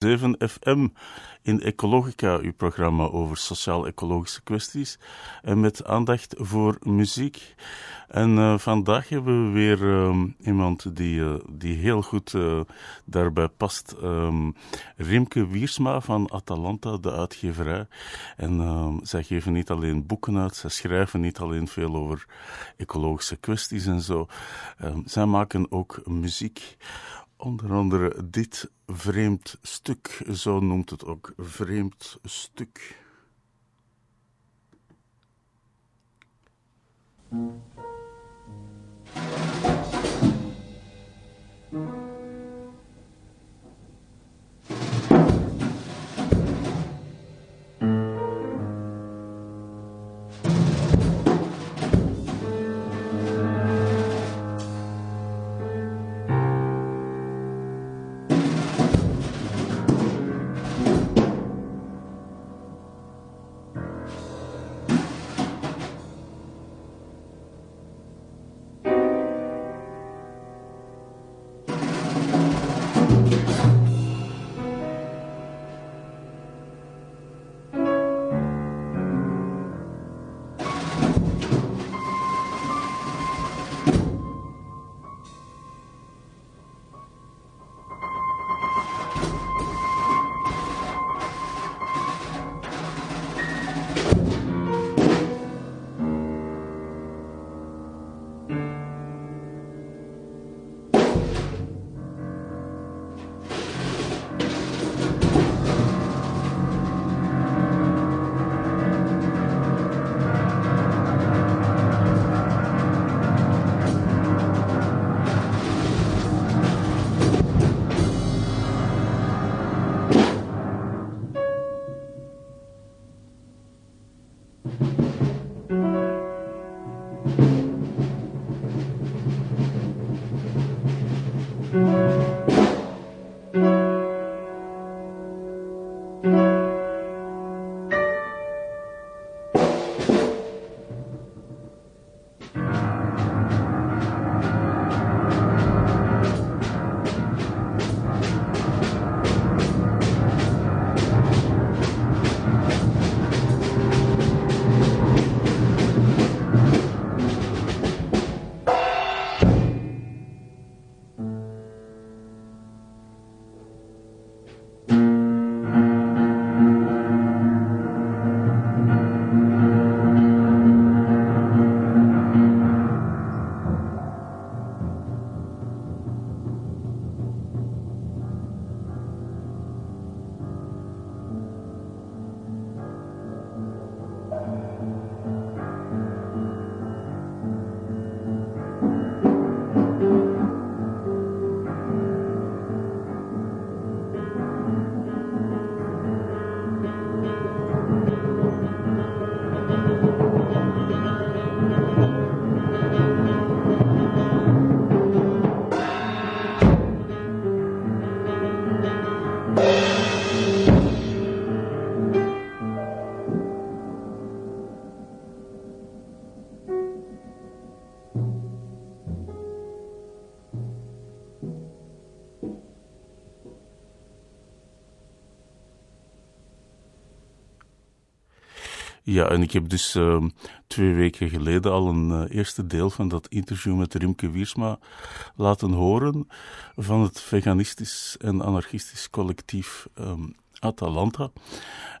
7 FM in Ecologica, uw programma over sociaal-ecologische kwesties en met aandacht voor muziek. En uh, vandaag hebben we weer um, iemand die, uh, die heel goed daarbij past. Um, Rimke Wiersma van Atalanta, de uitgeverij. En um, zij geven niet alleen boeken uit, zij schrijven niet alleen veel over ecologische kwesties en zo. zij maken ook muziek. Onder andere dit vreemd stuk, zo noemt het ook, vreemd stuk. Ja, en ik heb dus uh, twee weken geleden al een uh, eerste deel van dat interview met Rimke Wiersma laten horen van het veganistisch en anarchistisch collectief um, Atalanta.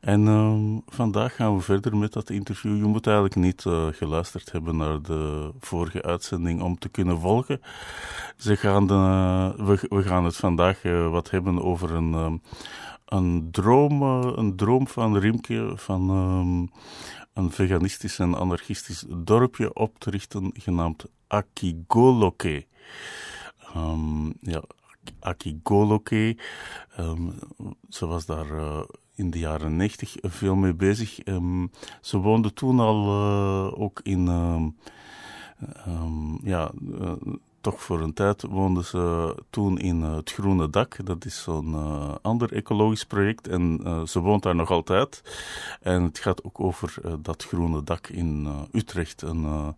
En uh, vandaag gaan we verder met dat interview. Je moet eigenlijk niet uh, geluisterd hebben naar de vorige uitzending om te kunnen volgen. Ze gaan de, we, we, gaan het vandaag wat hebben over een ehm, een droom, eh, een droom van Rimke van um, een veganistisch en anarchistisch dorpje op te richten genaamd Akigoloke. Um, ja, Akigoloke. Um, ze was daar uh, in de jaren negentig veel mee bezig. ze woonde toen al uh, ook in ja, toch voor een tijd woonden ze toen in uh, het Groene Dak. Dat is zo'n uh, ander ecologisch project en uh, ze woont daar nog altijd. En het gaat ook over dat Groene Dak in Utrecht, een,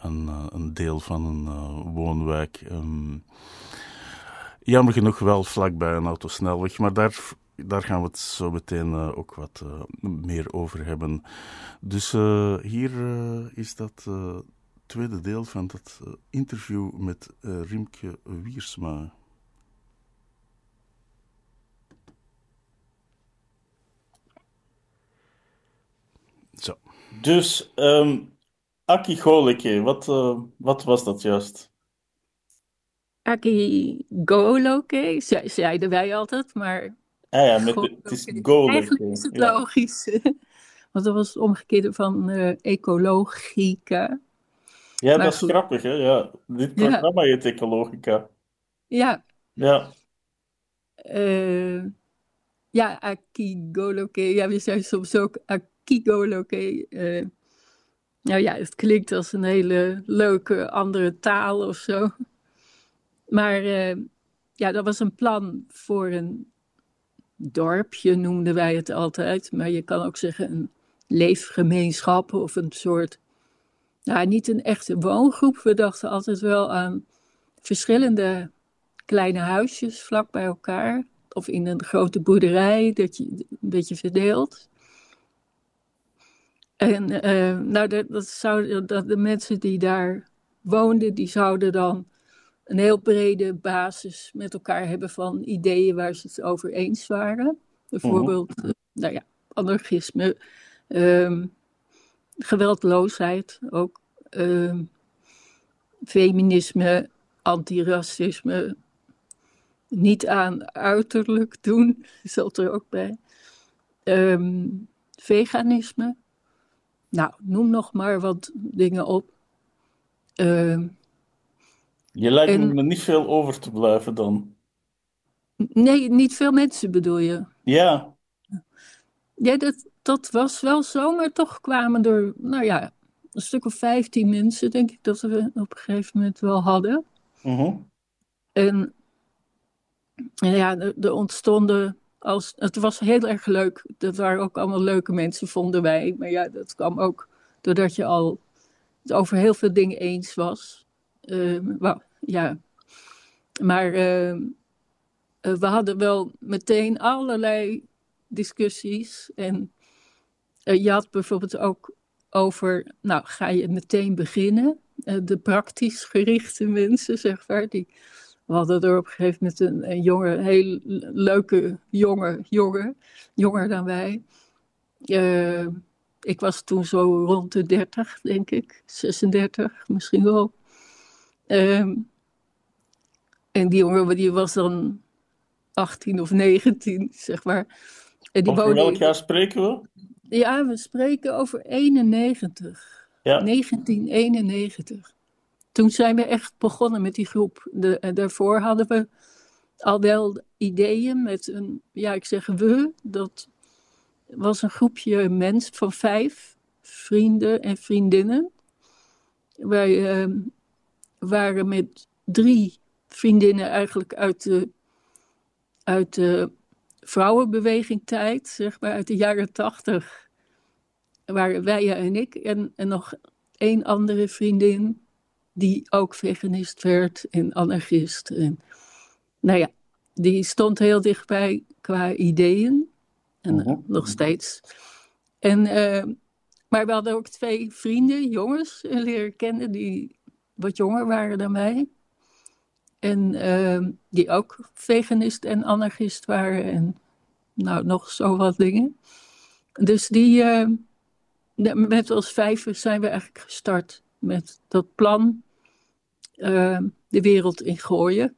een, een, deel van een woonwijk. Um, jammer genoeg wel vlakbij een autosnelweg, maar daar daar gaan we het zo meteen ook wat meer over hebben. Dus hier is dat tweede deel van dat interview met Rimke Wiersma. Zo. Dus, um, Aki Goleke, wat, uh, wat was dat juist? Aki Goloke, zeiden wij altijd, maar... Ah ja, met, het is Goleke. Eigenlijk is het logisch. Want dat was het omgekeerde van uh, ecologica. Ja, maar dat is grappig, hè? Ja, dit programma heet Ecologica. Ja. Ja. Uh, ja, Akigoloke. Ja, we zijn soms ook Akigoloke. Uh, nou ja, het klinkt als een hele leuke andere taal of zo. Maar uh, ja, dat was een plan voor een dorpje, noemden wij het altijd. Maar je kan ook zeggen een leefgemeenschap of een soort. Nou, niet een echte woongroep. We dachten altijd wel aan verschillende kleine huisjes vlak bij elkaar. Of in een grote boerderij dat je een beetje verdeelt. En uh, nou, dat, dat, zou, dat de mensen die daar woonden, die zouden dan een heel brede basis met elkaar hebben van ideeën waar ze het over eens waren. Bijvoorbeeld, uh, nou ja, anarchisme, um, geweldloosheid ook, um, feminisme, antiracisme, niet aan uiterlijk doen, zat er ook bij. Um, veganisme. Nou, noem nog maar wat dingen op. Uh, je lijkt en, me niet veel over te blijven dan. Nee, niet veel mensen bedoel je? Ja. Ja, dat, dat was wel zo, maar toch kwamen er, nou ja, een stuk of vijftien mensen, denk ik, dat we op een gegeven moment wel hadden. Uh -huh. En en ja, er, er ontstonden als, het was heel erg leuk. Dat waren ook allemaal leuke mensen, vonden wij. Maar ja, dat kwam ook doordat je al het over heel veel dingen eens was. Uh, well, ja. Maar uh, we hadden wel meteen allerlei discussies. En je had bijvoorbeeld ook over, nou, ga je meteen beginnen? de praktisch gerichte mensen, zeg maar, die we hadden er op een gegeven moment een, een jongen, heel leuke jonge jongen, jonger dan wij. Uh, ik was toen zo rond de 30, denk ik, 36 misschien wel. Uh, en die jongen die was dan 18 of 19, zeg maar. En die over welk jaar spreken we? Ja, we spreken over 91. Ja. 1991 toen zijn we echt begonnen met die groep. De, daarvoor hadden we al wel ideeën met een, ja, ik zeg we, dat was een groepje mensen van vijf vrienden en vriendinnen. Wij uh, waren met drie vriendinnen eigenlijk uit de, uit de vrouwenbeweging tijd, zeg maar, uit de jaren tachtig. Waren wij en ik en, en nog één andere vriendin die ook veganist werd en anarchist. En, nou ja, die stond heel dichtbij qua ideeën. En uh -huh. nog steeds. En, uh, maar we hadden ook twee vrienden, jongens, leren kennen die wat jonger waren dan mij. En uh, die ook veganist en anarchist waren. En nou, nog zo wat dingen. Dus die, met ons vijven zijn we eigenlijk gestart met dat plan uh, de wereld in gooien.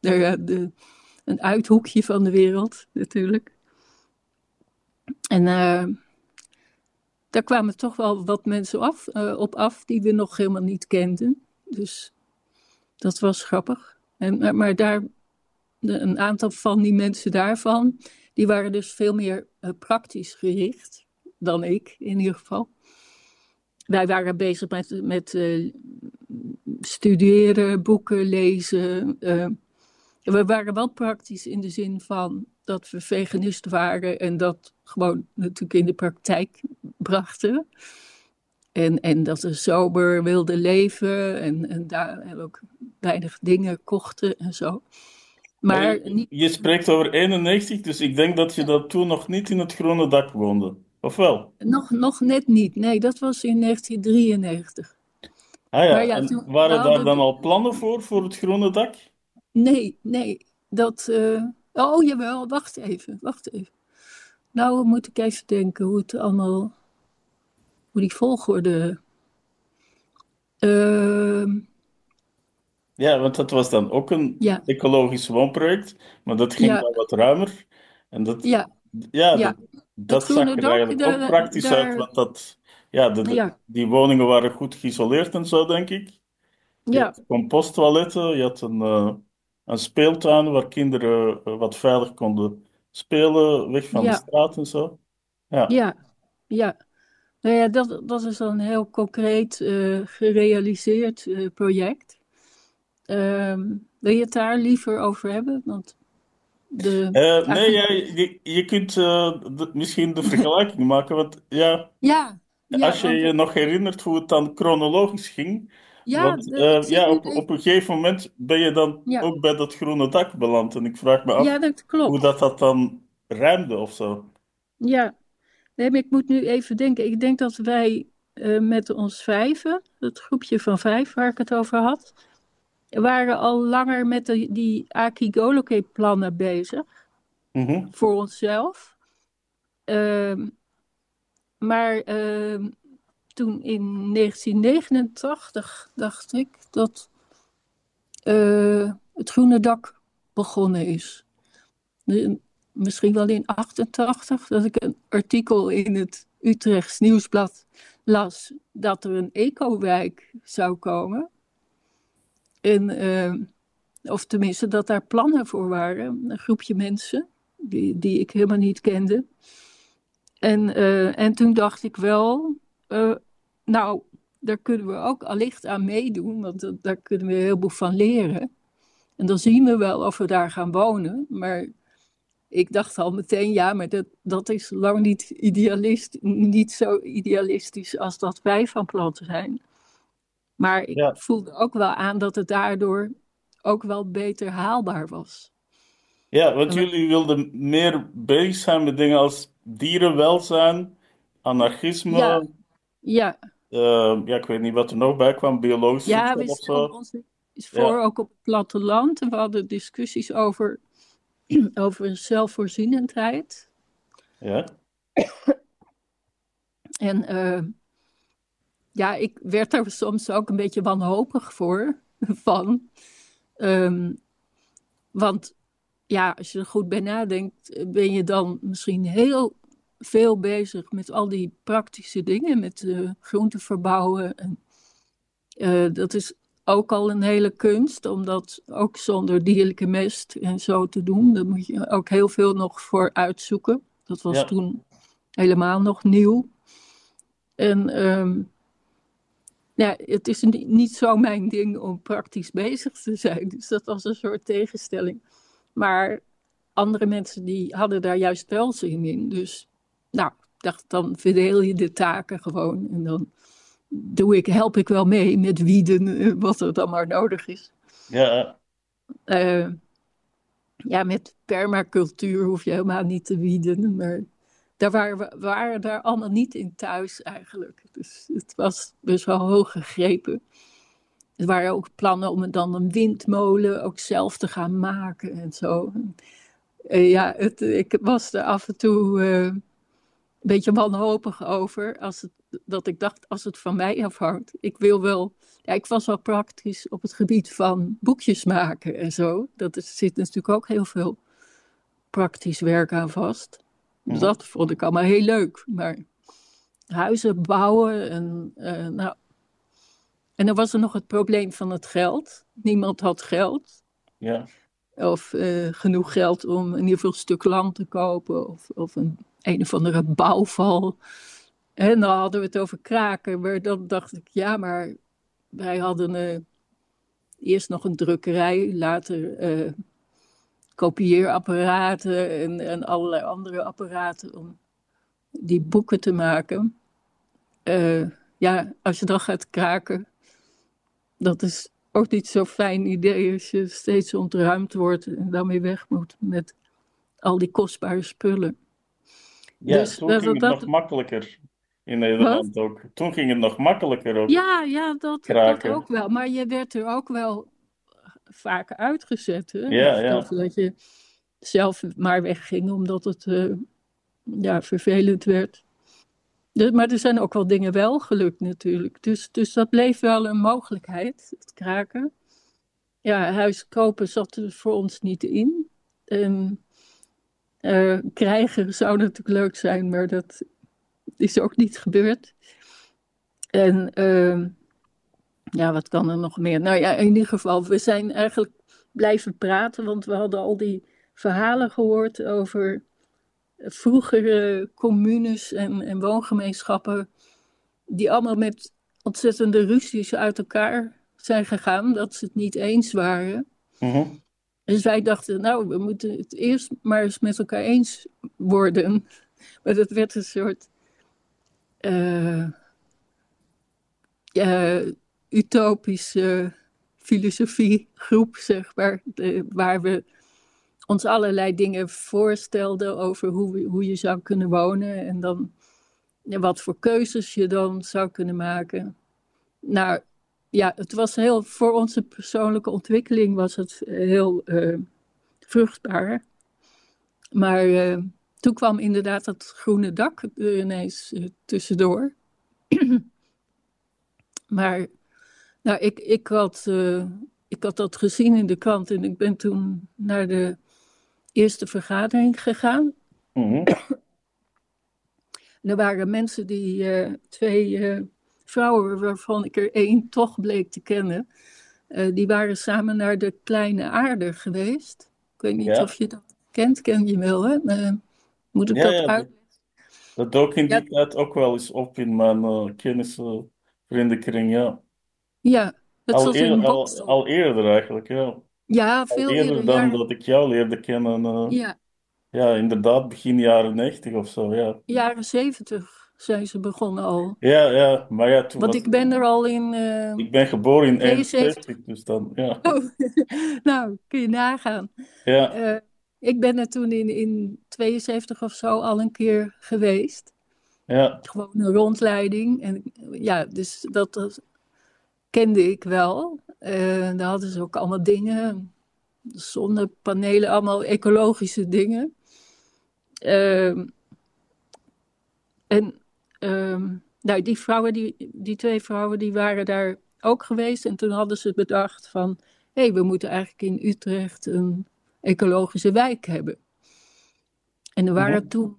De, de, een uithoekje van de wereld natuurlijk. En daar kwamen toch wel wat mensen af, uh, op af die we nog helemaal niet kenden. Dus dat was grappig. En, maar, maar daar, een aantal van die mensen daarvan, die waren dus veel meer praktisch gericht dan ik in ieder geval wij waren bezig met, met uh, studeren, boeken lezen. Uh, we waren wel praktisch in de zin van dat we veganist waren en dat gewoon natuurlijk in de praktijk brachten. En, en dat we sober wilden leven en, en daar ook weinig dingen kochten en zo. Maar je, niet, je spreekt over 91, dus ik denk dat je dat toen nog niet in het Groene Dak woonde. Of wel? nog, nog net niet. Nee, dat was in 1993. Ah ja, Maar ja, en toen waren daar dan we- al plannen voor, voor het Groene Dak? Nee, nee. Dat. eh, Oh jawel, wacht even, wacht even. Nou moet ik even denken hoe het allemaal. Hoe die volgorde. Ehm, Ja, want dat was dan ook een ja, ecologisch woonproject, maar dat ging ja, wel wat ruimer. En dat, ja, ja, dat, zag er eigenlijk ook daar, praktisch uit, want dat, ja, de, die woningen waren goed geïsoleerd en zo, denk ik. Je ja, composttoiletten, je had een, eh, een speeltuin waar kinderen eh, wat veilig konden spelen, weg van de straat en zo. Ja, ja, ja. Nou ja, dat, dat is dan een heel concreet eh, gerealiseerd eh, project. Ehm, wil je het daar liever over hebben? Want de Eh, nee, ja, je, je kunt de- misschien de vergelijking maken, want ja, Ja, ja, als je want je nog herinnert hoe het dan chronologisch ging, ja, want zit ja, op, op een gegeven moment ben je dan ook bij dat groene dak beland en ik vraag me af dat hoe dat, dat dan rijmde of zo. Ja, nee, maar ik moet nu even denken. Ik denk dat wij eh, met ons vijven, het groepje van vijf waar ik het over had, waren al langer met de, die Akigoloke-plannen bezig Mhm. voor onszelf. Ehm, maar ehm, toen in 1989 dacht ik dat eh, het groene dak begonnen is. De- misschien wel in 88 dat ik een artikel in het Utrechts Nieuwsblad las dat er een ecowijk zou komen. En, eh, of tenminste dat daar plannen voor waren. Een groepje mensen die, die ik helemaal niet kende. En, eh, en toen dacht ik wel, eh, nou, daar kunnen we ook allicht aan meedoen, want daar kunnen we een heleboel van leren. En dan zien we wel of we daar gaan wonen. Maar ik dacht al meteen, ja, maar dat, dat is lang niet, idealist, niet zo idealistisch als dat wij van plan zijn. Maar ik Ja. voelde ook wel aan dat het daardoor ook wel beter haalbaar was. Ja, want En jullie wilden meer bezig zijn met dingen als dierenwelzijn, anarchisme, Ja, ja, eh, ja, ik weet niet wat er nog bij kwam, biologisch ja, we of zo. ons is voor Ja, ook op het platteland. En we hadden discussies over, over zelfvoorzienendheid. ja, En eh, ja, ik werd er soms ook een beetje wanhopig voor van. Ehm, want ja, als je er goed bij nadenkt, ben je dan misschien heel veel bezig met al die praktische dingen, met uh, groenten verbouwen. En, uh, dat is ook al een hele kunst, om dat ook zonder dierlijke mest en zo te doen. Daar moet je ook heel veel nog voor uitzoeken. Dat was ja, toen helemaal nog nieuw. En um, ja, het is niet, zo mijn ding om praktisch bezig te zijn. Dus dat was een soort tegenstelling. Maar andere mensen die hadden daar juist wel zin in. Dus nou, ik dacht, dan verdeel je de taken gewoon. En dan doe ik, help ik wel mee met wieden, wat er dan maar nodig is. ja, Uh, ja, met permacultuur hoef je helemaal niet te wieden. Maar daar waren we waren daar allemaal niet in thuis eigenlijk. Dus het was best wel hoog gegrepen. Er waren ook plannen om dan een windmolen ook zelf te gaan maken en zo. Uh, ja, het, ik was er af en toe uh, een beetje wanhopig over. Als het, dat ik dacht, als het van mij afhangt. Ik wil wel... Ja, ik was wel praktisch op het gebied van boekjes maken en zo. Dat is, zit natuurlijk ook heel veel praktisch werk aan vast. Dat vond ik allemaal heel leuk. Maar huizen bouwen en uh, nou... En dan was er nog het probleem van het geld. Niemand had geld. ja. Of uh, genoeg geld om in ieder geval een stuk land te kopen. Of, of een, een of andere bouwval. En dan hadden we het over kraken. Maar dan dacht ik, ja, maar wij hadden uh, eerst nog een drukkerij. Later uh, kopieerapparaten en, en allerlei andere apparaten om die boeken te maken. ja, als je dan gaat kraken, dat is ook niet zo'n fijn idee als je steeds ontruimd wordt en weer weg moet met al die kostbare spullen. Ja, Dus toen dat- ging het nog makkelijker in Nederland ook. Toen ging het nog makkelijker ook. Ja, ja, dat, dat ook wel. Maar je werd er ook wel vaak uitgezet. Hè? Ja, Of ja. Dat, dat je zelf maar wegging omdat het eh, ja, vervelend werd. Dus, maar er zijn ook wel dingen wel gelukt natuurlijk. Dus, dus dat bleef wel een mogelijkheid, het kraken. Ja, huis kopen zat er voor ons niet in. Eh, krijgen zou natuurlijk leuk zijn, maar dat is ook niet gebeurd. En ehm, ja, wat kan er nog meer? Nou ja, in ieder geval, we zijn eigenlijk blijven praten, want we hadden al die verhalen gehoord over vroegere communes en, en woongemeenschappen, die allemaal met ontzettende ruzies uit elkaar zijn gegaan, dat ze het niet eens waren. Mhm. Dus wij dachten, nou, we moeten het eerst maar eens met elkaar eens worden. Maar dat werd een soort eh, ja, utopische filosofiegroep, zeg maar. waar we ons allerlei dingen voorstelden over hoe, hoe je zou kunnen wonen. En dan wat voor keuzes je dan zou kunnen maken. Nou, ja, het was heel, voor onze persoonlijke ontwikkeling was het heel eh, vruchtbaar. Maar eh, toen kwam inderdaad dat groene dak er ineens eh, tussendoor. maar nou, ik, ik, had, eh, ik had dat gezien in de krant en ik ben toen naar de eerste vergadering gegaan. Mhm. Er waren mensen die, eh, twee eh, vrouwen waarvan ik er één toch bleek te kennen, eh, die waren samen naar de Kleine Aarde geweest. Ik weet niet Ja. of je dat kent, ken je wel, hè? Eh, moet ik Ja, dat ja, uit? Dat dook in die tijd ook wel eens op in mijn uh, vriendenkring, ja. Ja, het Al, zat in eer- al, eerder eigenlijk, ja. Ja, Al veel eerder eerder. dan jaren- dat ik jou leerde kennen. ja. Ja, inderdaad, begin jaren 90 of zo, ja. jaren zeventig zijn ze begonnen al. Ja, ja, maar ja, toen Want was- ik ben er al in. eh, ik ben geboren in 72. 71, dus dan, ja. Oh, nou, kun je nagaan. Ja, Eh, ik ben er toen in, in 72 of zo al een keer geweest. ja, Gewoon een rondleiding. En ja, dus dat, dat kende ik wel. Eh, daar hadden ze ook allemaal dingen. Zonnepanelen, allemaal ecologische dingen. Ehm, en ehm, nou, die vrouwen, die, die twee vrouwen, die waren daar ook geweest. En toen hadden ze bedacht van... hé, hey, we moeten eigenlijk in Utrecht een ecologische wijk hebben. En er waren toen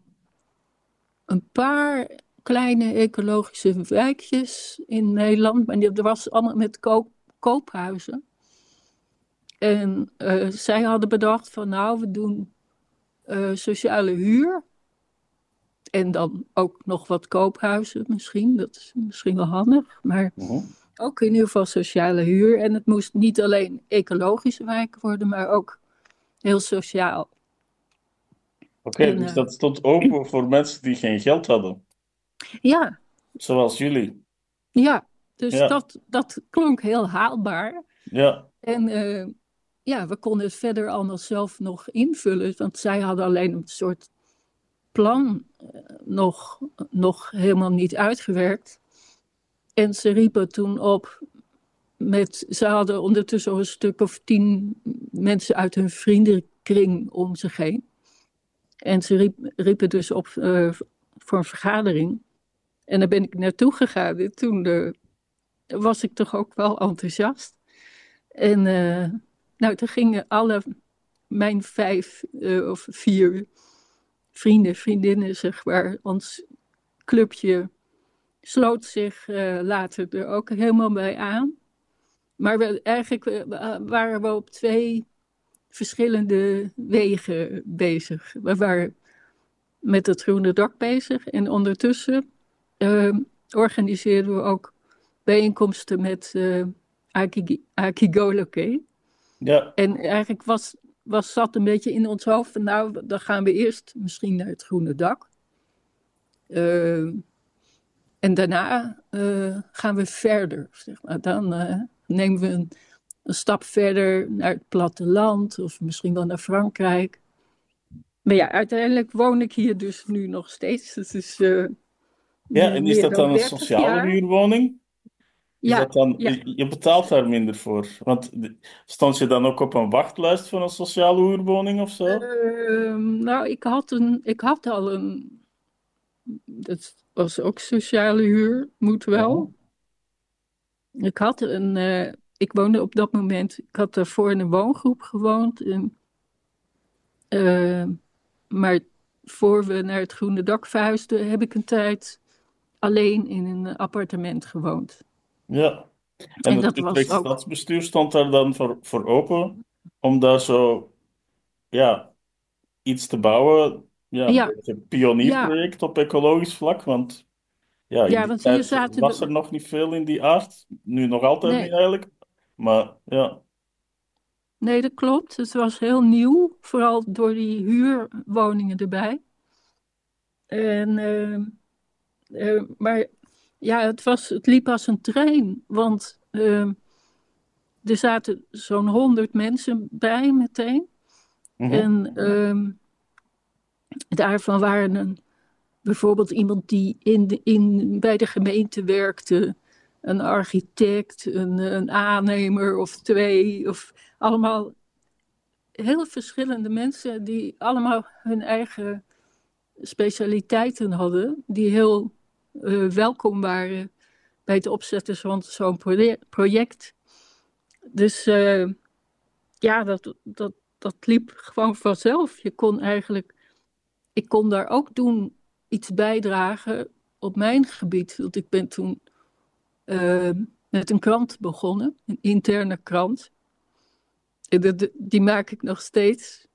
een paar kleine ecologische wijkjes in Nederland. Maar dat was allemaal met koop, koophuizen. En eh, zij hadden bedacht van nou, we doen eh, sociale huur. En dan ook nog wat koophuizen misschien. Dat is misschien wel handig. Maar mhm. ook in ieder geval sociale huur. En het moest niet alleen ecologische wijk worden, maar ook heel sociaal. Oké, dus eh, dat stond open voor mensen die geen geld hadden, Ja, zoals jullie. ja. Dus Ja. Dat, dat klonk heel haalbaar. Ja, En eh, ja, we konden het verder allemaal zelf nog invullen, want zij hadden alleen een soort plan eh, nog, nog helemaal niet uitgewerkt. En ze riepen toen op met, ze hadden ondertussen een stuk of tien mensen uit hun vriendenkring om zich heen. En ze riep, riepen dus op eh, voor een vergadering. En daar ben ik naartoe gegaan. En toen eh, was ik toch ook wel enthousiast. En nou, toen gingen alle mijn vijf of vier vrienden, vriendinnen, zeg maar, ons clubje sloot zich eh, later er ook helemaal bij aan. Maar we, eigenlijk eh, waren we op twee verschillende wegen bezig. We waren met het groene dak bezig en ondertussen eh, organiseerden we ook bijeenkomsten met Aki- Akigoloke. ja, En eigenlijk was, was, zat een beetje in ons hoofd van nou, dan gaan we eerst misschien naar het groene dak. Eh, en daarna eh, gaan we verder. Zeg maar. Dan eh, nemen we een een stap verder naar het platteland of misschien wel naar Frankrijk. Maar ja, uiteindelijk woon ik hier dus nu nog steeds. Uh, ja, en is dat dan een sociale huurwoning? Ja, dan, ja. Je betaalt daar minder voor. Want stond je dan ook op een wachtlijst voor een sociale huurwoning of zo? Uh, nou, ik had, een, ik had al een. Dat was ook sociale huur, moet wel. Ik had een. Uh, ik woonde op dat moment. Ik had daarvoor in een woongroep gewoond. En, uh, maar voor we naar het Groene Dak verhuisden, heb ik een tijd alleen in een appartement gewoond. Ja. En, En het Utrecht ook- Stadsbestuur stond daar dan voor, voor open om daar zo, ja, iets te bouwen. Ja, Ja. een pionierproject op ecologisch vlak, want ja, Ja, want hier zaten was de- er nog niet veel in die aard. Nu nog altijd Nee. niet eigenlijk. Maar ja, Nee, dat klopt. Het was heel nieuw, vooral door die huurwoningen erbij. En, ehm, eh, maar ja, het, was, het liep als een trein, want ehm, er zaten zo'n honderd mensen bij meteen. Mhm. En ehm, daarvan waren een, bijvoorbeeld iemand die in, in, bij de gemeente werkte, een architect, een, een aannemer of twee, of allemaal heel verschillende mensen die allemaal hun eigen specialiteiten hadden, die heel eh, welkom waren bij het opzetten van zo'n proje- project. Dus eh, ja, dat, dat, dat liep gewoon vanzelf. Je kon eigenlijk, ik kon daar ook doen iets bijdragen op mijn gebied. Want ik ben toen eh, met een krant begonnen, een interne krant. Dat- die maak ik nog steeds.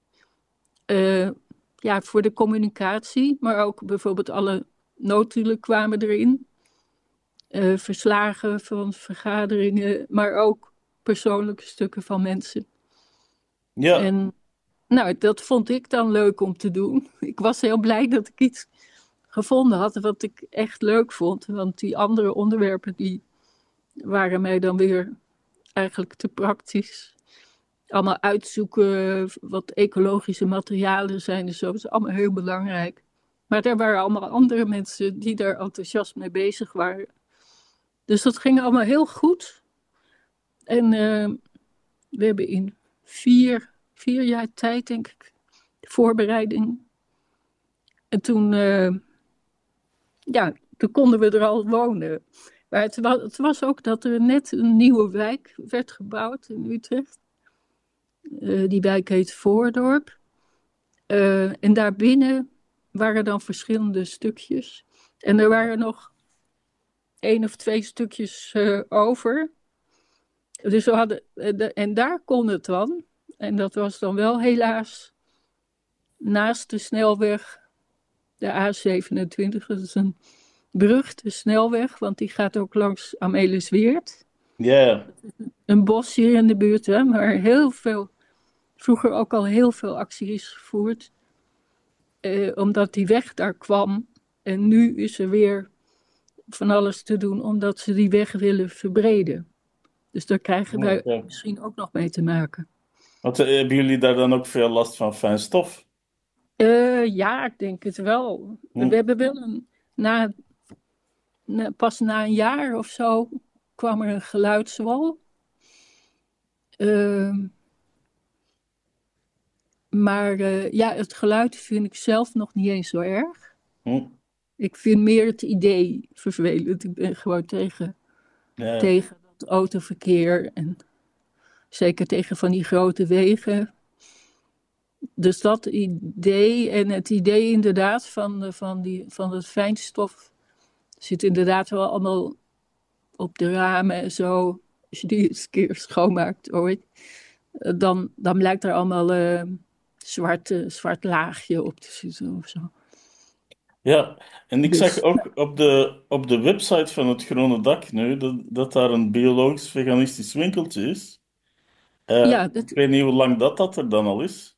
Eh, ja, voor de communicatie, maar ook bijvoorbeeld alle notulen kwamen erin. Eh, verslagen van vergaderingen, maar ook persoonlijke stukken van mensen. ja, En nou, dat vond ik dan leuk om te doen. Ik was heel blij dat ik iets gevonden had wat ik echt leuk vond. Want die andere onderwerpen die waren mij dan weer eigenlijk te praktisch. Allemaal uitzoeken wat ecologische materialen zijn en zo. Dat is allemaal heel belangrijk. Maar er waren allemaal andere mensen die daar enthousiast mee bezig waren. Dus dat ging allemaal heel goed. En eh, we hebben in vier, vier jaar tijd, denk ik, voorbereiding. En toen, eh, ja, toen konden we er al wonen. Maar het was, het was ook dat er net een nieuwe wijk werd gebouwd in Utrecht. Eh, die wijk heet Voordorp. En daarbinnen waren dan verschillende stukjes. En er waren nog één of twee stukjes eh, over. Dus we hadden, eh, de- en daar kon het dan. En dat was dan wel helaas naast de snelweg, de A27. Dat is een beruchte snelweg, want die gaat ook langs Amelisweert. ja, Een bos hier in de buurt, hè, maar heel veel, vroeger ook al heel veel actie is gevoerd. Eh, omdat die weg daar kwam. En nu is er weer van alles te doen omdat ze die weg willen verbreden. Dus daar krijgen wij misschien ook nog mee te maken. Want eh, hebben jullie daar dan ook veel last van fijn stof? Eh, ja, ik denk het wel. Hm. We hebben wel een. Na, na- pas na een jaar of zo kwam er een geluidswal. Ehm, maar eh, ja, het geluid vind ik zelf nog niet eens zo erg. Hm? Ik vind meer het idee vervelend. Ik ben gewoon tegen, Ja, tegen dat autoverkeer en zeker tegen van die grote wegen. Dus dat idee en het idee inderdaad van, de- van, die, van het fijnstof zit inderdaad wel allemaal op de ramen en zo. Als je die eens een keer schoonmaakt ooit, eh, dan, dan blijkt er allemaal eh, zwart, eh, zwart laagje op te zitten of zo. Ja, en ik Dus- zag ook op de, op de website van het Groene Dak nu dat, dat daar een biologisch-veganistisch winkeltje is. Eh, Ja, dat- Ik weet niet hoe lang dat, dat er dan al is.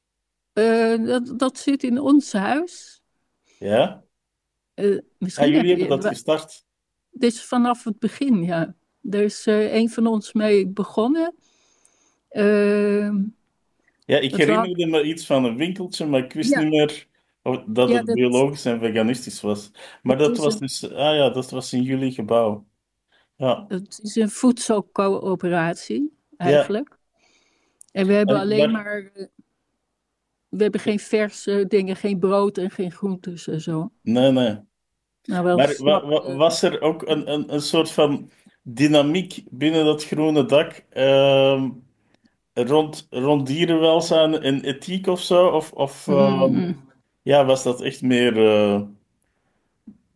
Eh, dat, dat zit in ons huis. Ja? Ja, misschien jullie heb hebben dat gestart. Dit is vanaf het begin, ja. Er is een van ons mee begonnen. Ehm, Ja, ik dat was, herinnerde me iets van een winkeltje, maar ik wist ja, niet meer of- dat ja het dat, biologisch en veganistisch was. Maar dat was een, dus, ah ja, dat was in jullie gebouw. Ja, het is een voedselcoöperatie, eigenlijk. En we hebben En, alleen maar, maar, we hebben geen verse dingen, geen brood en geen groentes en zo. nee, nee. Nou, wel Maar wa- snap. wa- eh, was er ook een, een, een soort van dynamiek binnen dat groene dak ehm, rond, rond dierenwelzijn en ethiek of zo? Of, of ehm, mm, ja, was dat echt meer. eh,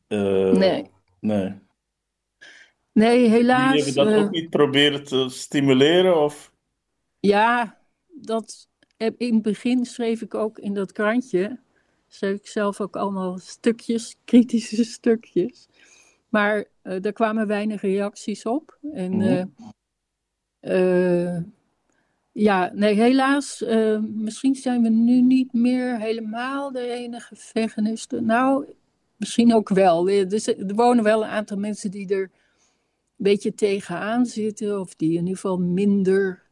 eh, nee. nee. Nee, Jullie hebben helaas. dat eh, ook niet proberen te stimuleren? Of? ja, dat, in het begin schreef ik ook in dat krantje, schreef ik zelf ook allemaal stukjes, kritische stukjes. Maar eh daar kwamen weinig reacties op. En Mhm. Ja, nee, helaas, eh, misschien zijn we nu niet meer helemaal de enige veganisten. Nou, misschien ook wel. Er, er er wonen wel een aantal mensen die er een beetje tegenaan zitten, of die in ieder geval minder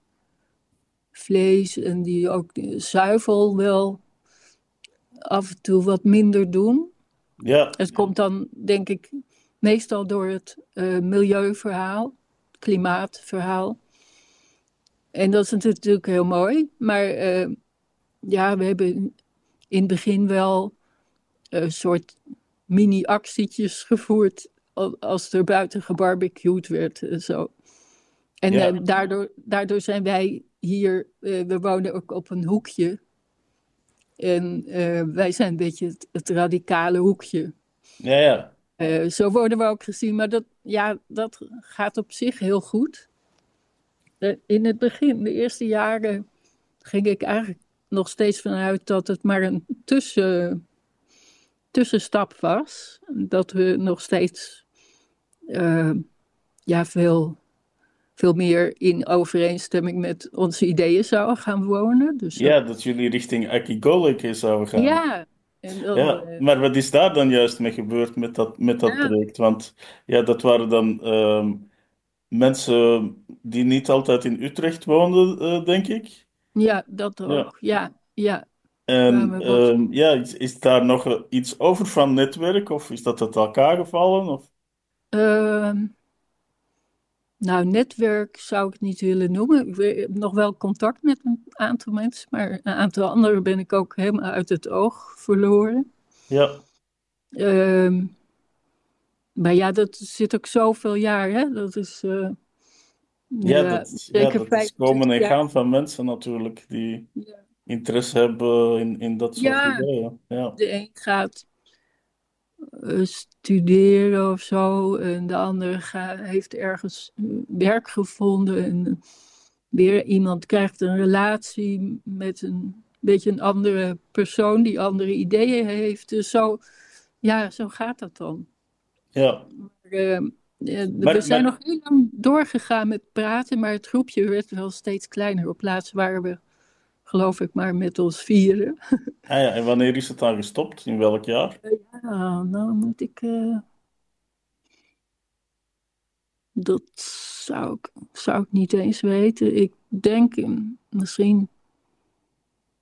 vlees en die ook zuivel wel af en toe wat minder doen. Ja, Het komt dan, denk ik, meestal door het eh, milieuverhaal, het klimaatverhaal. En dat is natuurlijk heel mooi. Maar eh, ja, we hebben in het begin wel een soort mini-actietjes gevoerd al- als er buiten gebarbecued werd en zo. En ja, eh, daardoor, daardoor zijn wij hier, eh, we wonen ook op een hoekje. En eh, wij zijn een beetje het, het radicale hoekje. ja, ja. Eh, zo worden we ook gezien, maar dat, ja, dat gaat op zich heel goed. In het begin, de eerste jaren, ging ik eigenlijk nog steeds vanuit dat het maar een tussen, tussenstap was. Dat we nog steeds eh, ja, veel, veel meer in overeenstemming met onze ideeën zouden gaan wonen. Dus Ja, dat jullie richting Akigoleke zouden gaan. ja, dan, Ja, eh, maar wat is daar dan juist mee gebeurd met dat, met dat ja, project? Want ja, dat waren dan ehm, mensen die niet altijd in Utrecht woonden, eh, denk ik. ja, dat ook. Ja, ja. En ehm, ja, is, is daar nog iets over van netwerk of is dat uit elkaar gevallen? Of? Ehm, nou, netwerk zou ik het niet willen noemen. Ik heb nog wel contact met een aantal mensen, maar een aantal anderen ben ik ook helemaal uit het oog verloren. Ja, Ehm, maar ja, dat zit ook zoveel jaar, hè? Dat is eh, ja, ja, dat, is- ja, dat is 25 komen en gaan van mensen natuurlijk die Ja, interesse hebben in, in dat soort Ja, ideeën. Ja, de een gaat eh, studeren of zo, en de ander heeft ergens werk gevonden. En weer iemand krijgt een relatie met een beetje een andere persoon die andere ideeën heeft. Dus zo, ja, zo gaat dat dan. Ja. Maar, eh, eh, we zijn maar, nog heel lang doorgegaan met praten, maar het groepje werd wel steeds kleiner. Op plaats waren we, geloof ik, maar met ons vieren. ah ja, en wanneer is het dan gestopt? In welk jaar? Ja, nou moet ik. eh, dat zou ik, zou ik niet eens weten. Ik denk eh, misschien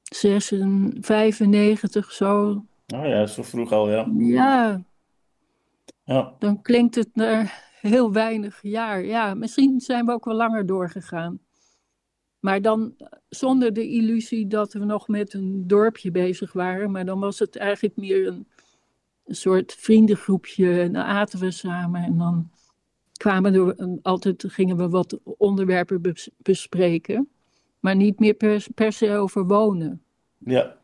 96, 95 zo. Ah ja, zo vroeg al, ja. Ja, Ja, dan klinkt het naar heel weinig jaar. Ja, misschien zijn we ook wel langer doorgegaan. Maar dan zonder de illusie dat we nog met een dorpje bezig waren. Maar dan was het eigenlijk meer een, een soort vriendengroepje. En dan aten we samen. En dan kwamen er een- altijd, gingen we wat onderwerpen bes- bespreken. Maar niet meer per, per se over wonen. ja.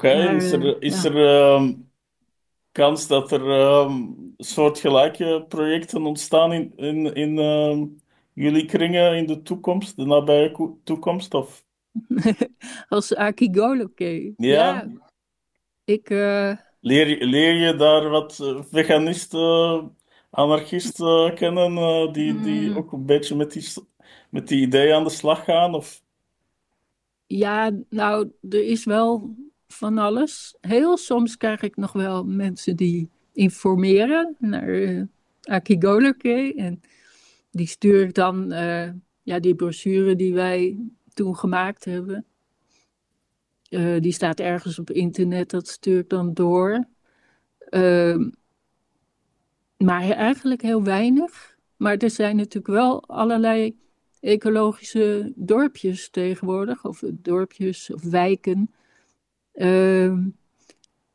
Oké, is er, is ja. er ehm, kans dat er ehm, soortgelijke projecten ontstaan in, in, in ehm, jullie kringen in de toekomst, de nabije ko- toekomst? Of, Als Akigoloke. ja, Ja, ik, eh, leer, je- leer je daar wat eh, veganisten, anarchisten kennen eh, die, die mm, ook een beetje met die, met die ideeën aan de slag gaan? Of, ja, nou, er is wel van alles. Heel soms krijg ik nog wel mensen die informeren naar eh Akigoloke. En die stuur ik dan, eh, ja, die brochure die wij toen gemaakt hebben. eh, die staat ergens op internet, dat stuur ik dan door. Ehm, maar eigenlijk heel weinig. Maar er zijn natuurlijk wel allerlei ecologische dorpjes tegenwoordig, of dorpjes of wijken. Ehm,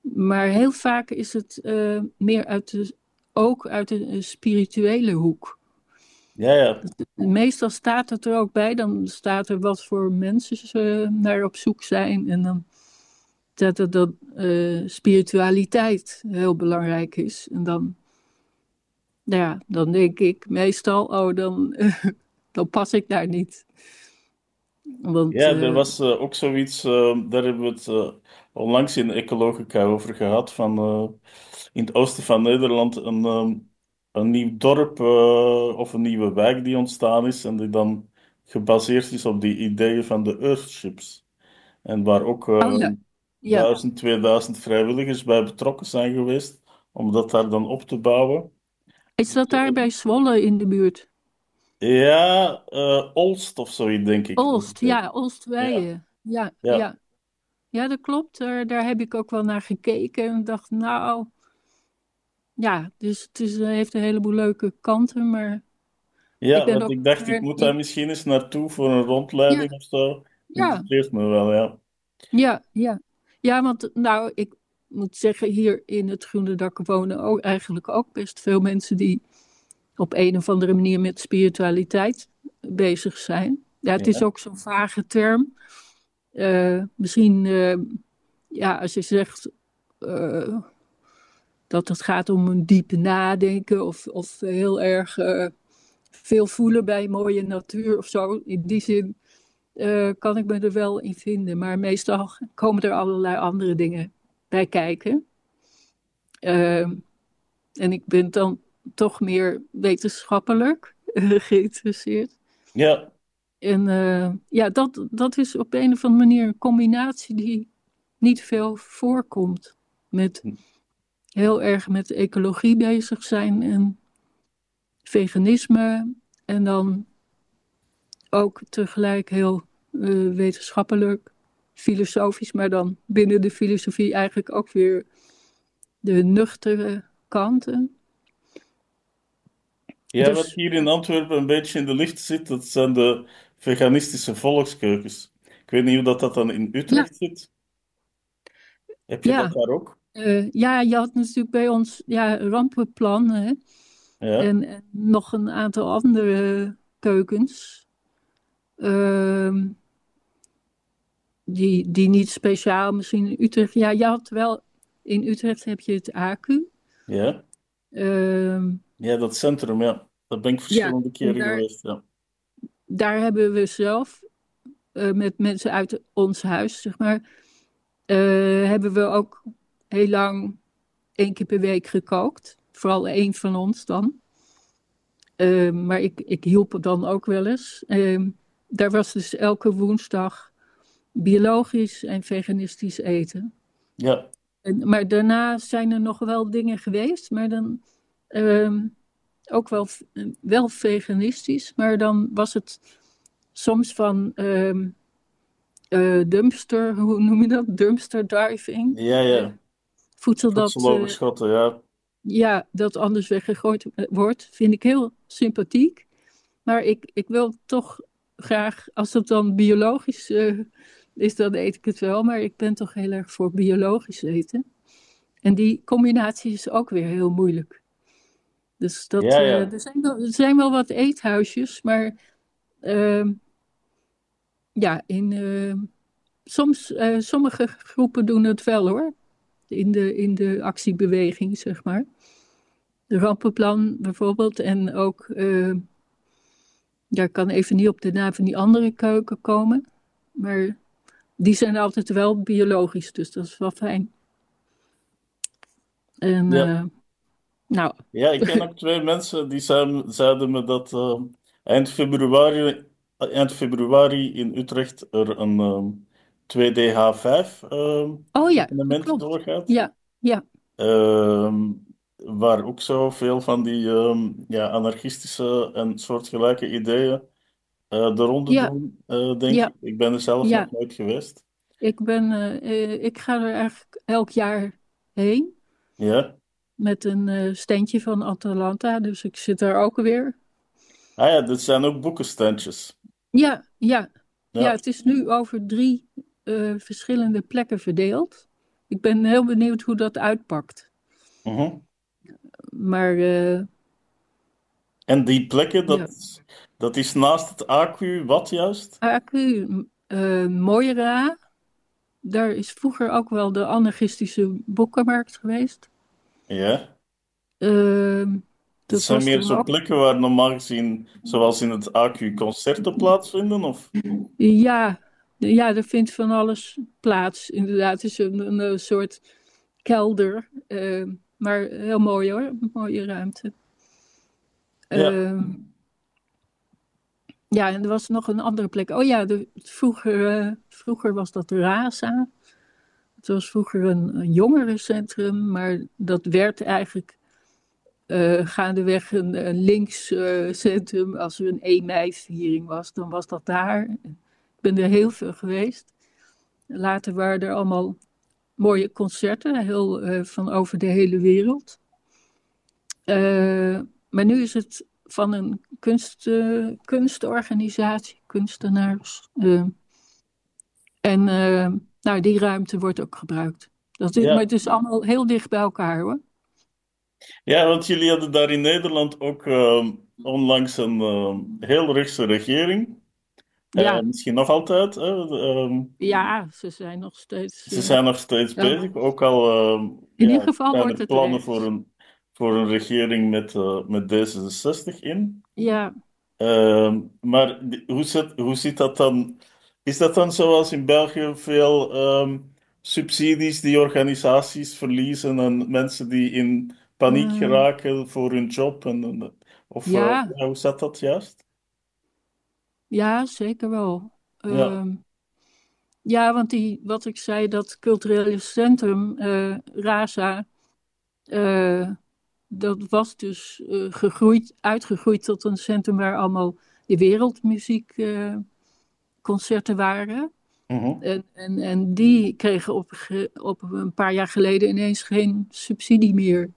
maar heel vaak is het eh, meer uit de, ook uit de eh, spirituele hoek. ja, ja, Meestal staat het er ook bij, dan staat er wat voor mensen ze naar op zoek zijn. En dan staat er dat eh, spiritualiteit heel belangrijk is. En dan, nou ja, dan denk ik meestal, oh, dan, dan pas ik daar niet. Want, Ja, er eh, was eh, ook zoiets, eh, daar hebben we het onlangs in Ecologica over gehad, van in het oosten van Nederland een, ehm, een nieuw dorp of een nieuwe wijk die ontstaan is en die dan gebaseerd is op die ideeën van de Earthships. En waar ook oh ja, ja. 1000, 2000 vrijwilligers bij betrokken zijn geweest om dat daar dan op te bouwen. Is dat daar bij Zwolle in de buurt? Ja, eh Olst of zoiets, denk ik. Olst, ja, Ja, Olstweijen. Ja, ja. ja. Ja, dat klopt. Daar, daar heb ik ook wel naar gekeken en dacht, nou, ja, dus het is, eh, heeft een heleboel leuke kanten, maar Ja, ben want ook ik dacht, ik moet daar niet. misschien eens naartoe voor een Ja, rondleiding of zo. ja, Interesseert me wel, ja. ja, ja. Ja, want nou, ik moet zeggen, hier in het Groene Dak wonen ook eigenlijk ook best veel mensen die op een of andere manier met spiritualiteit bezig zijn. Ja, het is ook zo'n vage term. Eh, misschien, eh, ja, als je zegt eh, dat het gaat om een diepe nadenken of, of heel erg veel voelen bij mooie natuur of zo. In die zin kan ik me er wel in vinden. Maar meestal komen er allerlei andere dingen bij kijken. En ik ben dan toch meer wetenschappelijk geïnteresseerd. ja, En eh, ja, dat, dat is op een of andere manier een combinatie die niet veel voorkomt. Met heel erg met ecologie bezig zijn en veganisme. En dan ook tegelijk heel eh, wetenschappelijk, filosofisch, maar dan binnen de filosofie eigenlijk ook weer de nuchtere kanten. Ja, wat Dus hier in Antwerpen een beetje in de lift zit, dat zijn de veganistische volkskeukens. Ik weet niet hoe dat, dat dan in ja, Utrecht zit. Heb je dat daar ook? eh, ja, je had natuurlijk bij ons ja, rampenplan hè, Ja, en, en nog een aantal andere keukens. Ehm, die, die niet speciaal misschien in Utrecht. Ja, je had wel in Utrecht heb je het ACU. ja, Ehm, ja, dat centrum, ja. Daar ben ik verschillende en keren daar, geweest, ja. daar hebben we zelf eh, met mensen uit ons huis, zeg maar, eh, hebben we ook heel lang één keer per week gekookt. Vooral één van ons dan. Eh, maar ik, ik hielp dan ook wel eens. Daar was dus elke woensdag biologisch en veganistisch eten. Ja, En, maar daarna zijn er nog wel dingen geweest, maar dan ehm, ook wel, wel veganistisch. Maar dan was het soms van ehm, eh, dumpster, hoe noem je dat? Dumpster diving. ja, Eh, ja. voedsel dat, eh, overschatten, ja. ja, dat anders weggegooid eh, wordt, vind ik heel sympathiek. Maar ik, ik wil toch graag, als het dan biologisch eh, is, dan eet ik het wel. Maar ik ben toch heel erg voor biologisch eten. En die combinatie is ook weer heel moeilijk. Dus dat, Ja, eh, er zijn wel, er zijn wel wat eethuisjes, maar ehm, ja, in, ehm, soms, uh, sommige groepen doen het wel hoor. In de, in de actiebeweging, zeg maar. De rampenplan bijvoorbeeld. En ook, uh, ja, ik kan even niet op de naam van die andere keuken komen. Maar die zijn altijd wel biologisch, dus dat is wel fijn. En, ja. Nou. Ja, ik ken ook twee mensen die zeiden me dat uh, eind, februari, eind februari in Utrecht er een um, 2DH5 um, oh, ja, evenement doorgaat. Ja, ja. Um, waar ook zo veel van die um, ja, anarchistische en soortgelijke ideeën uh, de ronde Ja. doen, uh, denk Ja. ik. Ik ben er zelf nog nooit geweest. Ik, ben, eh, eh, ik ga er eigenlijk elk jaar heen Ja. Met een eh standje van Atalanta, dus ik zit daar ook weer. Ah ja, dit zijn ook boekenstandjes. Ja, ja. Ja, Ja. het is nu over drie eh, verschillende plekken verdeeld. Ik ben heel benieuwd hoe dat uitpakt. Mhm. Maar eh, En die plekken, ja, dat, dat is naast het AQ wat juist? Eh Moira, daar is vroeger ook wel de anarchistische boekenmarkt geweest. Ja. Ehm, Het dat zijn meer zo plekken waar normaal gezien, zoals in het AQ, concerten plaatsvinden? Of? Ja, ja, er vindt van alles plaats. Inderdaad, het is een, een, een soort kelder. eh, maar heel mooi hoor, een mooie ruimte. Ja. Ehm, ja, en er was nog een andere plek. Oh ja, de, vroeger, eh, vroeger was dat Raza. Het was vroeger een, een jongerencentrum, maar dat werd eigenlijk eh, gaandeweg een, een links eh, centrum. Als er een 1 mei-viering was, dan was dat daar. Ik ben er heel veel geweest. Later waren er allemaal mooie concerten, heel, eh, van over de hele wereld. Eh, maar nu is het van een kunst, eh, kunstorganisatie, kunstenaars. eh, en eh, nou, die ruimte wordt ook gebruikt. Dat is, Ja. Maar het is allemaal heel dicht bij elkaar hoor. Ja, want jullie hadden daar in Nederland ook ehm, onlangs een ehm, heel rechtse regering. Eh, Ja, misschien nog altijd. Ehm, ja, ze zijn nog steeds. ze eh, zijn nog steeds ja. bezig. Ook al In ja, ieder geval zijn wordt er plannen voor een, voor een regering met, eh, met D66 in. Ja, maar die- hoe zit, hoe zit dat dan? Is dat dan zoals in België veel ehm, subsidies die organisaties verliezen en mensen die in paniek eh, geraken voor hun job? En, of eh, ja, hoe zat dat juist? ja, zeker wel. Ja, Ehm, ja, want die, wat ik zei, dat culturele centrum, eh RASA, eh, dat was dus gegroeid, uitgegroeid tot een centrum waar allemaal de wereldmuziekconcerten concerten waren. Mhm. En, en, en die kregen op, op een paar jaar geleden ineens geen subsidie meer.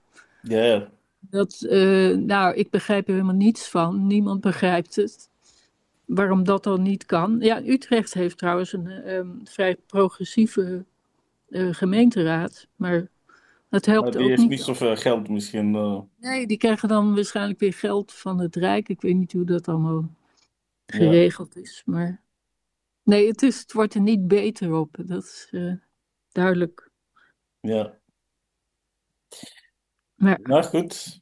Ja. Dat, eh, nou, ik begrijp er helemaal niets van. Niemand begrijpt het. Waarom dat dan niet kan. Ja, Utrecht heeft trouwens een ehm, vrij progressieve eh, gemeenteraad. Maar dat Maar helpt die ook heeft niet. niet zoveel geld misschien. eh, Nee, die krijgen dan waarschijnlijk weer geld van het Rijk. Ik weet niet hoe dat allemaal ja, geregeld is. Maar nee, het, is, het wordt er niet beter op. Dat is eh, duidelijk. ja. Maar Nou goed.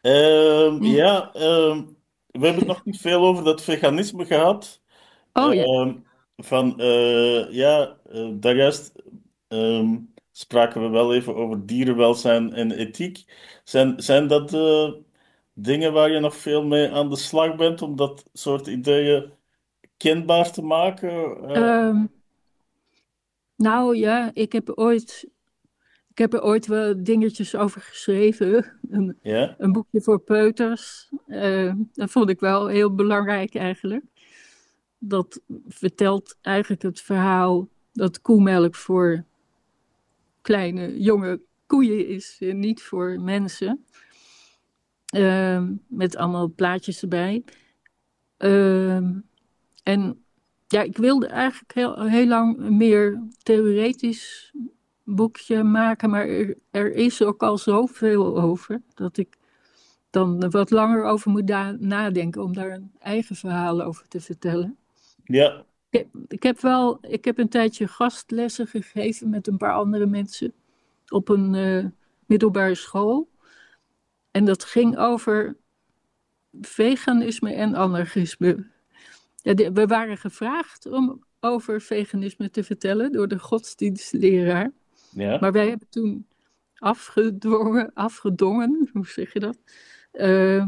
Ehm, ja, ehm, we hebben het nog niet veel over dat veganisme gehad. oh ja. Ehm, van, eh, ja, eh, daarjuist spraken we wel even over dierenwelzijn en ethiek. Zijn, zijn dat dingen waar je nog veel mee aan de slag bent om dat soort ideeën kenbaar te maken? Eh, Ehm, nou ja, ik heb ooit, ik heb er ooit wel dingetjes over geschreven. Een, ja? een boekje voor peuters. Eh, dat vond ik wel heel belangrijk eigenlijk. Dat vertelt eigenlijk het verhaal dat koemelk voor kleine, jonge koeien is en niet voor mensen. Ehm, met allemaal plaatjes erbij. En ja, ik wilde eigenlijk heel, heel lang een meer theoretisch boekje maken, maar er, er is ook al zoveel over dat ik dan wat langer over moet nadenken om daar een eigen verhaal over te vertellen. Ja, Ik, ik heb wel, ik heb een tijdje gastlessen gegeven met een paar andere mensen op een uh, middelbare school. En dat ging over veganisme en anarchisme. We waren gevraagd om over veganisme te vertellen door de godsdienstleraar. Ja. Maar wij hebben toen afgedwongen, afgedongen, hoe zeg je dat? Uh,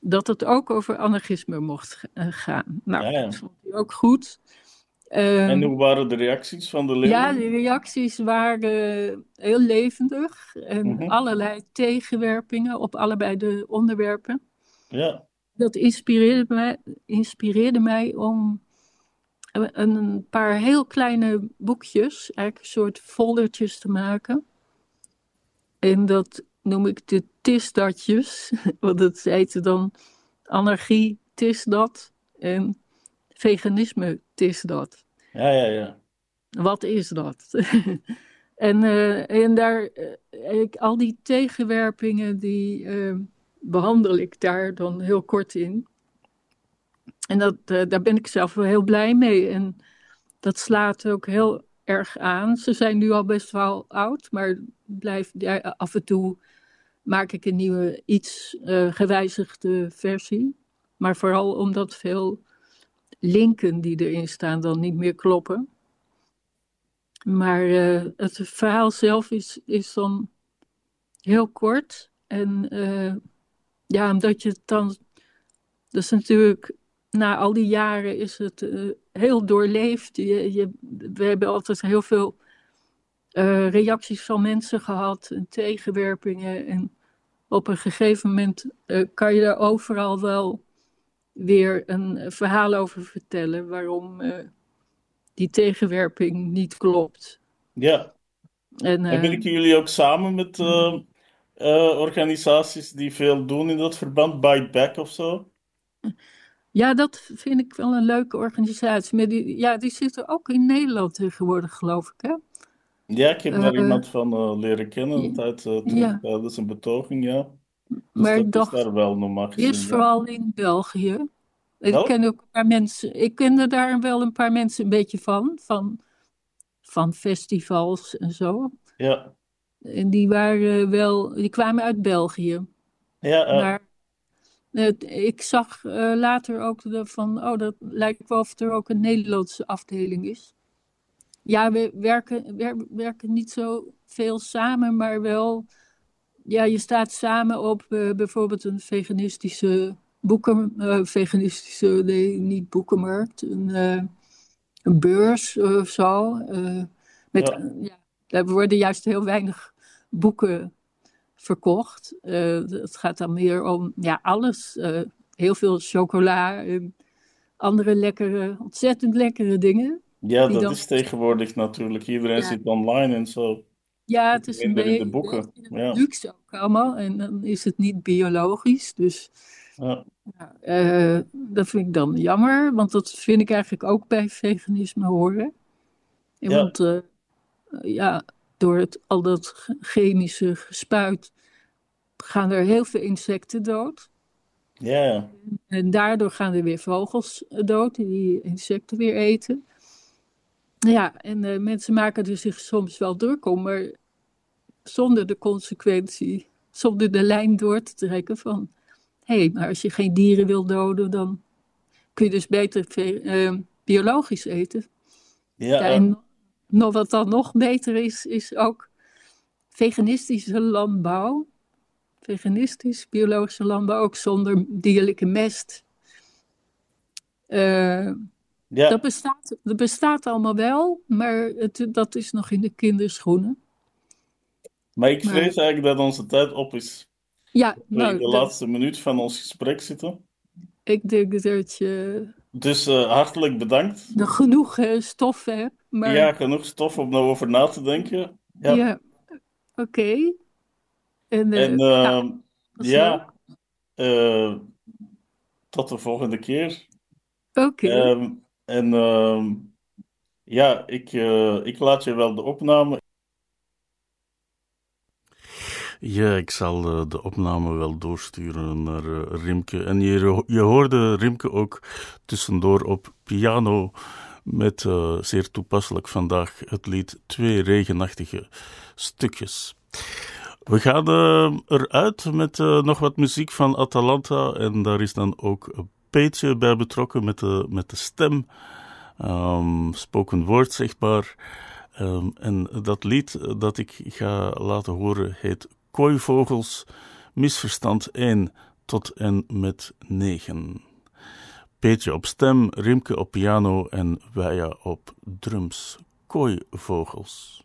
dat het ook over anarchisme mocht eh, gaan. Nou, dat vond hij ook goed. Uh, en hoe waren de reacties van de leerlingen? Ja, de reacties waren heel levendig. En mhm. allerlei tegenwerpingen op allebei de onderwerpen. Ja. Dat inspireerde mij, inspireerde mij om een paar heel kleine boekjes, eigenlijk een soort foldertjes te maken. En dat noem ik de tisdatjes, want dat heette dan anarchie tisdat en veganisme tisdat. Ja, ja, ja. Wat is dat? en, uh, en daar, uh, ik, al die tegenwerpingen, die uh, behandel ik daar dan heel kort in. En dat, daar ben ik zelf wel heel blij mee. En dat slaat ook heel erg aan. Ze zijn nu al best wel oud, maar blijf, ja, af en toe maak ik een nieuwe, iets uh, gewijzigde versie. Maar vooral omdat veel linken die erin staan dan niet meer kloppen. Maar uh, het verhaal zelf is, is dan heel kort. En ja, omdat je het dan. Dus natuurlijk, na al die jaren is het uh, heel doorleefd. Je, je, we hebben altijd heel veel reacties van mensen gehad en tegenwerpingen. En op een gegeven moment uh, kan je daar overal wel weer een verhaal over vertellen waarom die tegenwerping niet klopt. Ja. En, en werken jullie ook samen met organisaties die veel doen in dat verband, Bite Back of zo? Ja, dat vind ik wel een leuke organisatie. Maar die, ja, die zitten ook in Nederland tegenwoordig, geloof ik. Hè? Ja, ik heb daar uh, iemand van uh, leren kennen ja. tijdens een betoging, ja. Dus maar ik dacht, daar wel normaal gezien, is vooral in België. Ik oh? ken ook een paar mensen, ik kende daar wel een paar mensen een beetje van, van, van festivals en zo. Ja. En die waren wel, die kwamen uit België. Ja, maar ik zag later ook van, oh, dat lijkt wel of er ook een Nederlandse afdeling is. Ja, we werken, we werken niet zo veel samen, maar wel. Ja, je staat samen op uh, bijvoorbeeld een veganistische boeken, uh, veganistische, nee, niet boekenmarkt, een, een beurs of zo. met, ja. ja. Daar worden juist heel weinig boeken verkocht. het gaat dan meer om ja, alles. heel veel chocola en andere lekkere, ontzettend lekkere dingen. Ja, dat is tegenwoordig natuurlijk. Iedereen zit online en zo. Ja, het is een beetje de boeken. Ja. luxe ook allemaal. En dan is het niet biologisch. Dus ja. Uh, dat vind ik dan jammer. Want dat vind ik eigenlijk ook bij veganisme horen. Ja. Want ja, door het, al dat chemische gespuit gaan er heel veel insecten dood. Ja. En daardoor gaan er weer vogels dood die insecten weer eten. Ja, en uh, mensen maken er zich soms wel druk om, maar zonder de consequentie, zonder de lijn door te trekken van, hé, hey, maar als je geen dieren wil doden, dan kun je dus beter uh, biologisch eten. Ja, nog, wat dan nog beter is, is ook veganistische landbouw. Veganistisch, biologische landbouw, ook zonder dierlijke mest. Uh, ja. Dat, bestaat, dat bestaat allemaal wel, maar het, dat is nog in de kinderschoenen. Maar ik vrees maar... eigenlijk dat onze tijd op is. Ja, nou, in de laatste minuut van ons gesprek zitten. Ik denk dat je. Dus uh, hartelijk bedankt. Nog genoeg uh, stof hebt. Maar... Ja, genoeg stof om daarover na te denken. Ja, ja. oké. Okay. En, uh, en ja, ja tot de volgende keer. Oké. Okay. Um, ehm, en uh, ja, ik, ik laat je wel de opname. Ja, ik zal uh, de opname wel doorsturen naar uh, Rimke. En je, je hoorde Rimke ook tussendoor op piano met uh, zeer toepasselijk vandaag het lied Twee regenachtige stukjes. We gaan eruit met nog wat muziek van Atalanta en daar is dan ook een beetje bij betrokken met de, met de stem. Um, spoken word, zeg maar. Um, en dat lied dat ik ga laten horen heet Kooivogels, misverstand 1 tot en met 9. Peetje op stem, Rimke op piano en Weija op drums. Kooivogels.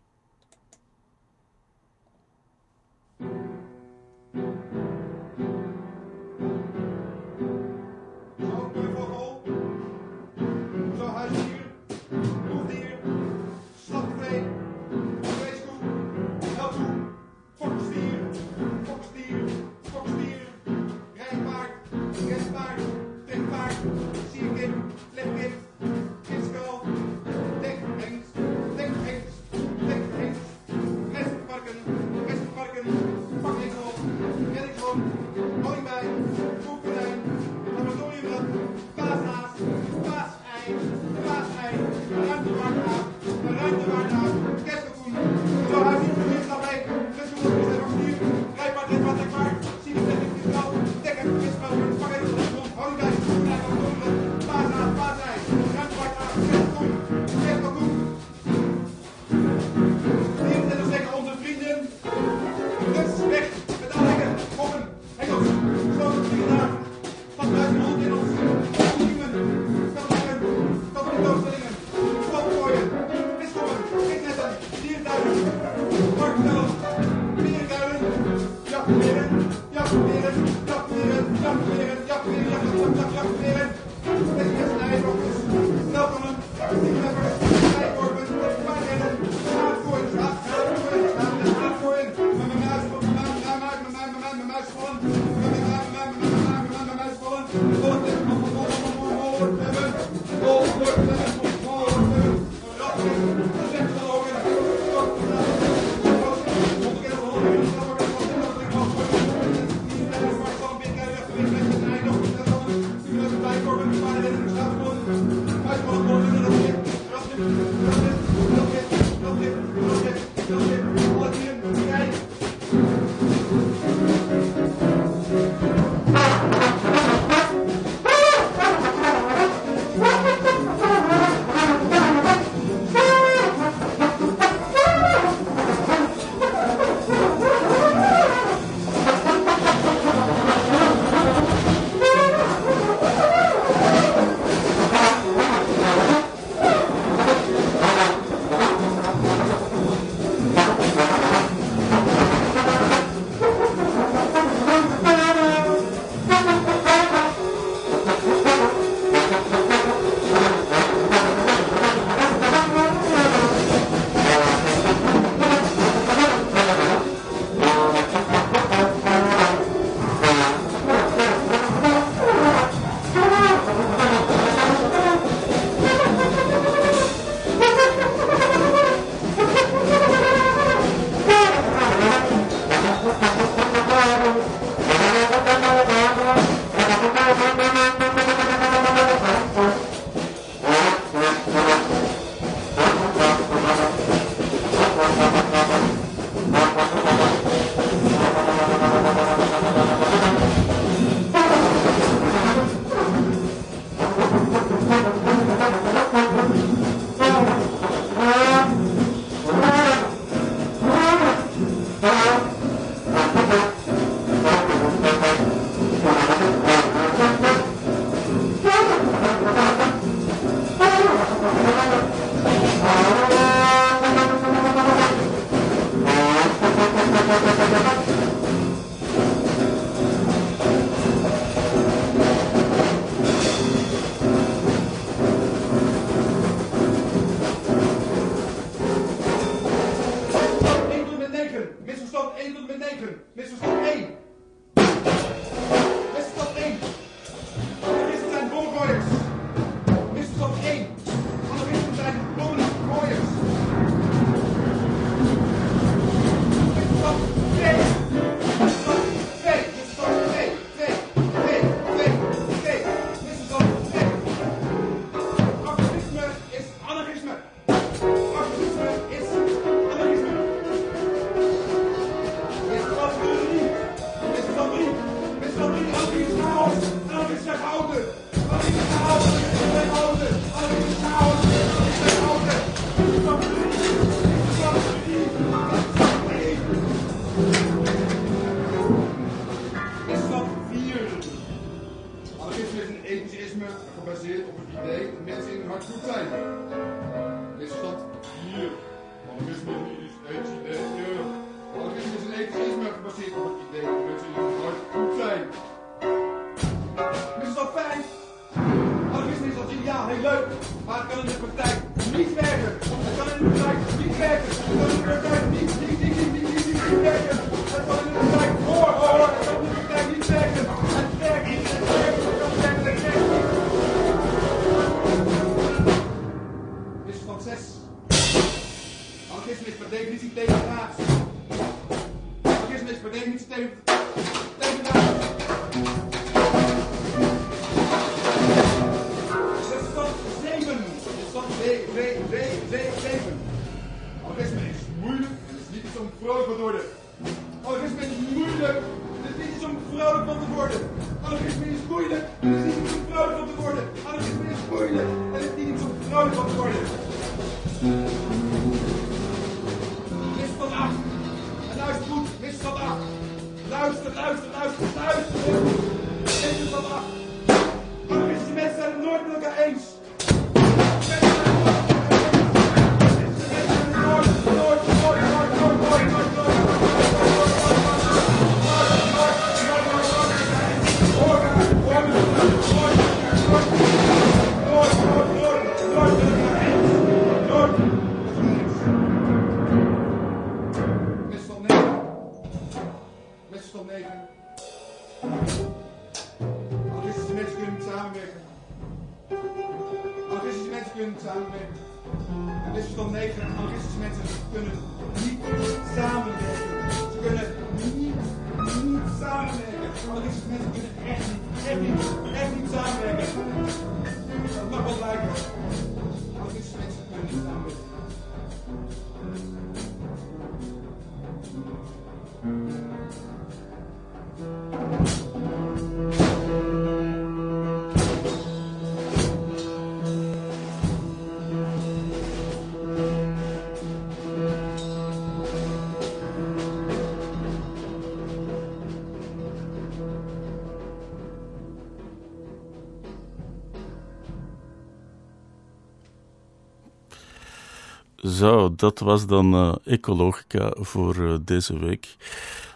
Zo, dat was dan eh, Ecologica voor eh, deze week.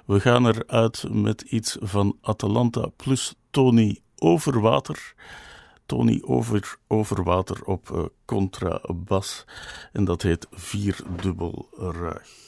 We gaan eruit met iets van Atalanta plus Tony Overwater. Tony over, Overwater op eh, contrabas. En dat heet Vierdubbel Ruig.